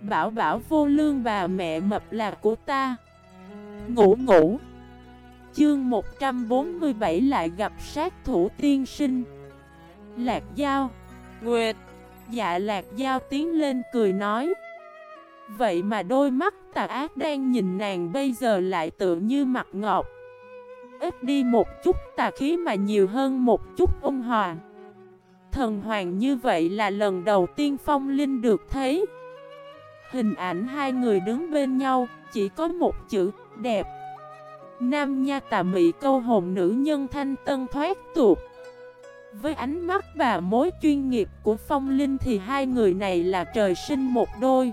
Bảo bảo vô lương bà mẹ mập là của ta. Ngủ ngủ. Chương 147 lại gặp sát thủ tiên sinh. Lạc Giao. Nguyệt. Dạ Lạc Giao tiến lên cười nói. Vậy mà đôi mắt tà ác đang nhìn nàng bây giờ lại tự như mặt ngọt Ít đi một chút tà khí mà nhiều hơn một chút ôn hòa. Thần hoàng như vậy là lần đầu tiên phong linh được thấy. Hình ảnh hai người đứng bên nhau, Chỉ có một chữ, đẹp. Nam nha tà mị câu hồn nữ nhân thanh tân thoát tuột Với ánh mắt và mối chuyên nghiệp của phong linh Thì hai người này là trời sinh một đôi.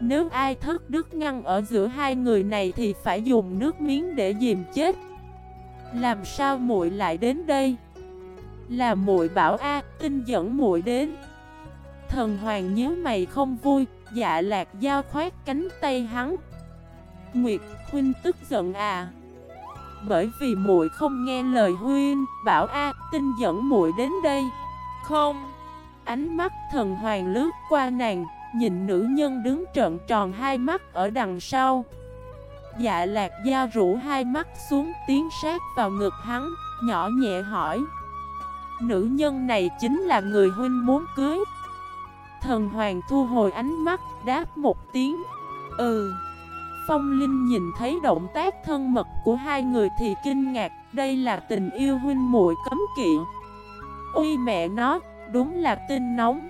Nếu ai thất đức ngăn ở giữa hai người này Thì phải dùng nước miếng để dìm chết. Làm sao muội lại đến đây? Là muội bảo A, tinh dẫn muội đến. Thần hoàng nhớ mày không vui Dạ lạc giao khoát cánh tay hắn. Nguyệt huynh tức giận à. Bởi vì muội không nghe lời huynh Bảo A tinh dẫn muội đến đây. Không. Ánh mắt thần hoàng lướt qua nàng Nhìn nữ nhân đứng trợn tròn hai mắt ở đằng sau. Dạ lạc giao rủ hai mắt xuống tiến sát vào ngực hắn Nhỏ nhẹ hỏi. Nữ nhân này chính là người huynh muốn cưới Thần hoàng thu hồi ánh mắt, đáp một tiếng. Ừ. Phong Linh nhìn thấy động tác thân mật của hai người thì kinh ngạc Đây là tình yêu huynh muội cấm kỵ. Ôi mẹ nó, đúng là tin nóng.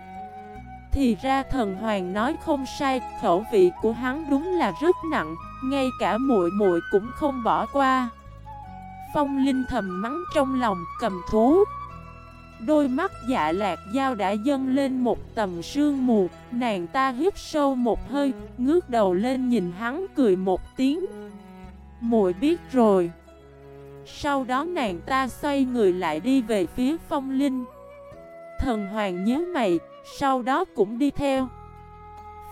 Thì ra thần hoàng nói không sai Khẩu vị của hắn đúng là rất nặng Ngay cả muội muội cũng không bỏ qua. Phong Linh thầm mắng trong lòng cầm thú. Đôi mắt dạ lạc dao đã dâng lên một tầm sương mù, Nàng ta hít sâu một hơi, Ngước đầu lên nhìn hắn cười một tiếng. Muội biết rồi. Sau đó nàng ta xoay người lại đi về phía phong linh. Thần hoàng nhớ mày, Sau đó cũng đi theo.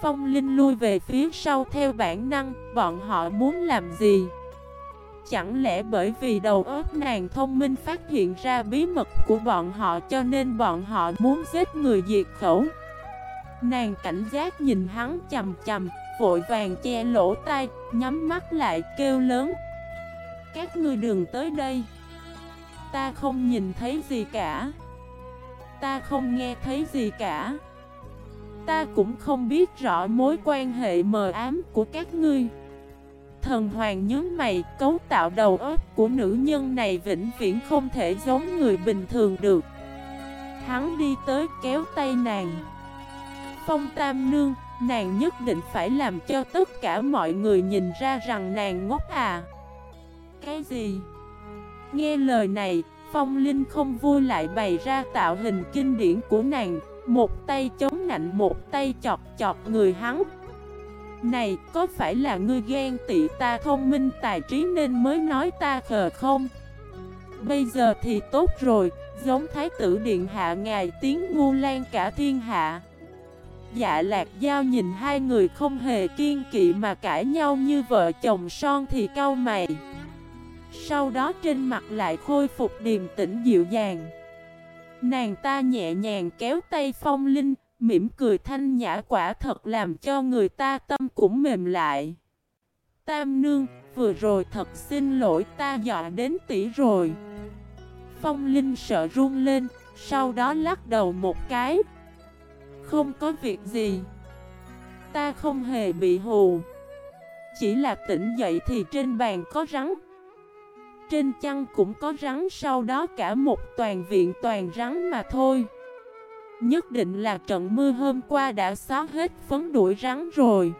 Phong linh lui về phía sau theo bản năng, Bọn họ muốn làm gì? Chẳng lẽ bởi vì đầu óc nàng thông minh phát hiện ra bí mật của bọn họ cho nên bọn họ muốn giết người diệt khẩu? Nàng cảnh giác nhìn hắn chầm chầm, vội vàng che lỗ tai, nhắm mắt lại kêu lớn. Các ngươi đừng tới đây. Ta không nhìn thấy gì cả. Ta không nghe thấy gì cả. Ta cũng không biết rõ mối quan hệ mờ ám của các ngươi. Thần hoàng nhớ mày, cấu tạo đầu óc của nữ nhân này vĩnh viễn không thể giống người bình thường được. Hắn đi tới kéo tay nàng. Phong Tam Nương, nàng nhất định phải làm cho tất cả mọi người nhìn ra rằng nàng ngốc à. Cái gì? Nghe lời này, Phong Linh không vui lại bày ra tạo hình kinh điển của nàng, một tay chống nạnh một tay chọt chọt người hắn. Này, có phải là ngươi ghen tị ta thông minh tài trí nên mới nói ta khờ không? Bây giờ thì tốt rồi, giống thái tử điện hạ ngài tiếng ngu lan cả thiên hạ. Dạ lạc giao nhìn hai người không hề kiên kỵ mà cãi nhau như vợ chồng son thì cau mày. Sau đó trên mặt lại khôi phục điềm tĩnh dịu dàng. Nàng ta nhẹ nhàng kéo tay phong linh, Mỉm cười thanh nhã quả thật làm cho người ta tâm cũng mềm lại. Tam nương, vừa rồi thật xin lỗi ta dọa đến tỷ rồi. Phong Linh sợ run lên, sau đó lắc đầu một cái. Không có việc gì. Ta không hề bị hù. Chỉ là tỉnh dậy thì trên bàn có rắn. Trên chăn cũng có rắn Sau đó cả một toàn viện toàn rắn mà thôi. Nhất định là trận mưa hôm qua đã xóa hết phấn đuổi rắn rồi.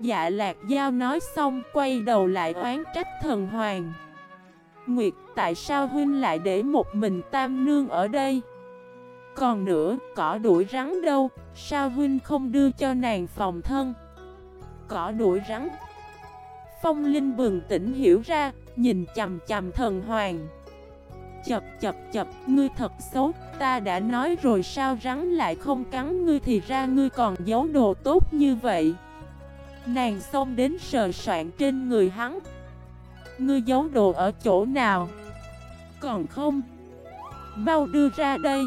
Dạ lạc giao nói xong quay đầu lại oán trách thần hoàng. Nguyệt, tại sao huynh lại để một mình tam nương ở đây? Còn nữa, cỏ đuổi rắn đâu? Sao huynh không đưa cho nàng phòng thân? Cỏ đuổi rắn. Phong Linh bừng tỉnh hiểu ra, Nhìn chầm chầm thần hoàng. Chập chập chập, ngươi thật xấu, ta đã nói rồi sao rắn lại không cắn ngươi thì ra ngươi còn giấu đồ tốt như vậy. Nàng xông đến sờ soạn trên người hắn. Ngươi giấu đồ ở chỗ nào? Còn không? Mau đưa ra đây.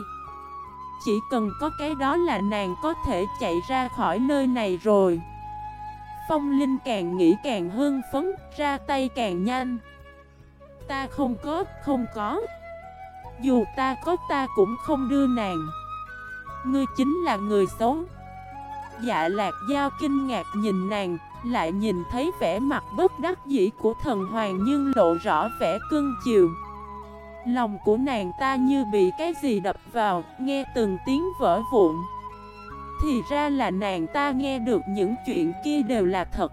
Chỉ cần có cái đó là nàng có thể chạy ra khỏi nơi này rồi Phong Linh càng nghĩ càng hưng phấn, ra tay càng nhanh Ta không có, không có dù ta có ta cũng không đưa nàng. Ngươi chính là người xấu. Dạ lạc giao kinh ngạc nhìn nàng, Lại nhìn thấy vẻ mặt bất đắc dĩ của thần hoàng Nhưng lộ rõ vẻ cưng chiều. Lòng của nàng ta như bị cái gì đập vào, Nghe từng tiếng vỡ vụn. Thì ra là nàng ta nghe được những chuyện kia đều là thật.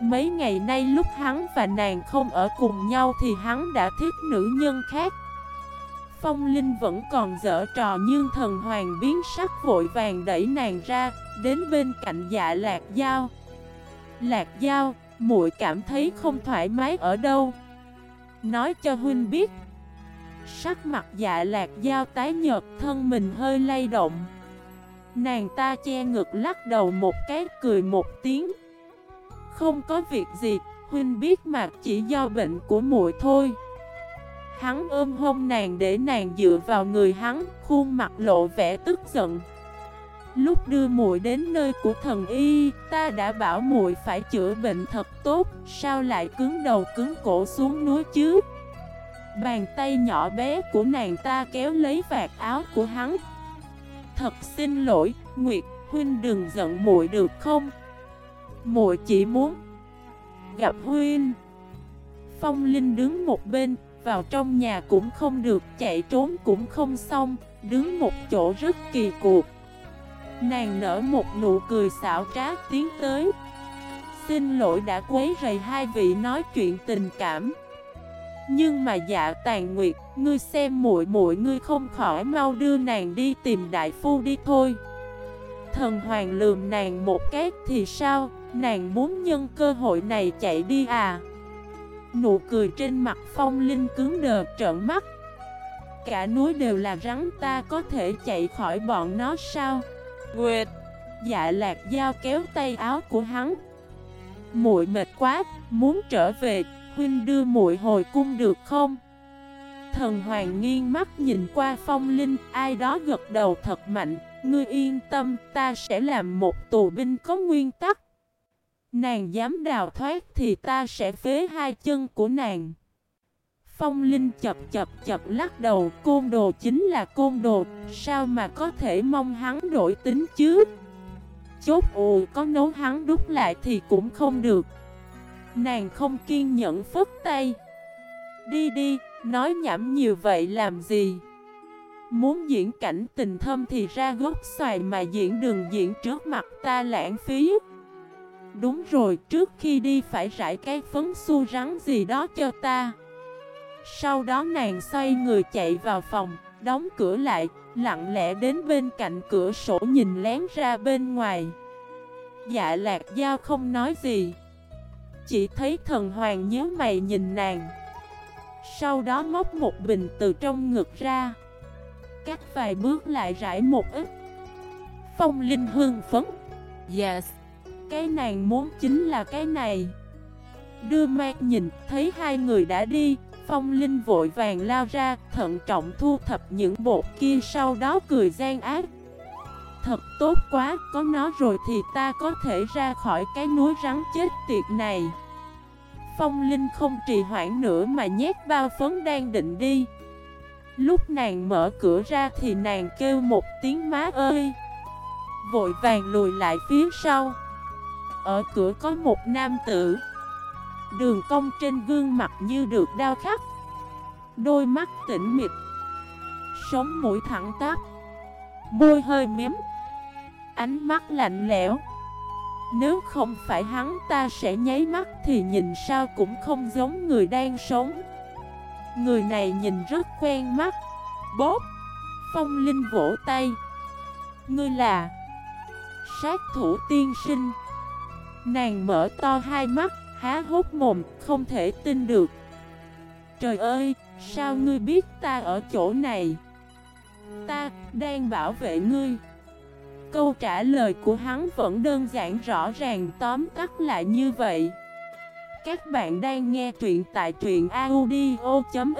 Mấy ngày nay lúc hắn và nàng không ở cùng nhau thì hắn đã thích nữ nhân khác. Phong Linh vẫn còn dở trò nhưng thần hoàng biến sắc vội vàng đẩy nàng ra Đến bên cạnh dạ lạc dao Lạc dao, muội cảm thấy không thoải mái ở đâu? Nói cho huynh biết. Sắc mặt dạ lạc dao tái nhợt thân mình hơi lay động. Nàng ta che ngực lắc đầu một cái cười một tiếng. Không có việc gì, huynh biết mà chỉ do bệnh của muội thôi. Hắn ôm hông nàng để nàng dựa vào người hắn, khuôn mặt lộ vẻ tức giận. Lúc đưa muội đến nơi của thần y, ta đã bảo muội phải chữa bệnh thật tốt, sao lại cứng đầu cứng cổ xuống núi chứ? Bàn tay nhỏ bé của nàng ta kéo lấy vạt áo của hắn. Thật xin lỗi, Nguyệt huynh đừng giận muội được không? Muội chỉ muốn gặp huynh. Phong Linh đứng một bên, vào trong nhà cũng không được, chạy trốn cũng không xong, đứng một chỗ rất kỳ cục. Nàng nở một nụ cười xảo trá tiến tới. Xin lỗi đã quấy rầy hai vị nói chuyện tình cảm. Nhưng mà dạ tàn nguyệt, ngươi xem muội muội ngươi không khỏi mau đưa nàng đi tìm đại phu đi thôi. Thần hoàng lườm nàng một cái thì sao, nàng muốn nhân cơ hội này chạy đi à? Nụ cười trên mặt phong linh cứng đờ trợn mắt. Cả núi đều là rắn ta có thể chạy khỏi bọn nó sao? Nguyệt. Dạ lạc dao kéo tay áo của hắn. Muội mệt quá Muốn trở về. Huynh đưa muội hồi cung được không? Thần hoàng nghiêng mắt nhìn qua phong linh Ai đó gật đầu thật mạnh. Ngươi yên tâm ta sẽ làm một tù binh có nguyên tắc Nàng dám đào thoát thì ta sẽ phế hai chân của nàng. Phong Linh chập chập chập lắc đầu Côn đồ chính là côn đồ Sao mà có thể mong hắn đổi tính chứ? Chốt ù có nấu hắn đúc lại thì cũng không được. Nàng không kiên nhẫn phất tay. Đi đi, nói nhảm nhiều vậy làm gì? Muốn diễn cảnh tình thâm thì ra gốc xoài mà diễn đường diễn trước mặt ta lãng phí. Đúng rồi, trước khi đi phải rải cái phấn su rắn gì đó cho ta. Sau đó nàng xoay người chạy vào phòng, đóng cửa lại, lặng lẽ đến bên cạnh cửa sổ nhìn lén ra bên ngoài. Dạ lạc giao không nói gì. Chỉ thấy thần hoàng nhớ mày nhìn nàng. Sau đó móc một bình từ trong ngực ra. Cách vài bước lại rải một ít. Phong linh hương phấn. Yes cái nàng muốn chính là cái này. Đưa mắt nhìn, thấy hai người đã đi Phong Linh vội vàng lao ra, thận trọng thu thập những bột kia sau đó cười gian ác. Thật tốt quá, có nó rồi thì ta có thể ra khỏi cái núi rắn chết tiệt này. Phong Linh không trì hoãn nữa mà nhét bao phấn đang định đi. Lúc nàng mở cửa ra thì nàng kêu một tiếng má ơi. Vội vàng lùi lại phía sau ở cửa có một nam tử. Đường cong trên gương mặt như được đau khắc. Đôi mắt tỉnh mịt Sống mũi thẳng tắp. Môi hơi mém Ánh mắt lạnh lẽo. Nếu không phải hắn ta sẽ nháy mắt Thì nhìn sao cũng không giống người đang sống. Người này nhìn rất quen mắt. Bóp Phong Linh vỗ tay. Ngươi là Sát thủ tiên sinh. Nàng mở to hai mắt, há hốt mồm, không thể tin được. Trời ơi, sao ngươi biết ta ở chỗ này? Ta đang bảo vệ ngươi. Câu trả lời của hắn vẫn đơn giản rõ ràng tóm tắt lại như vậy. Các bạn đang nghe truyện tại truyện audio.fif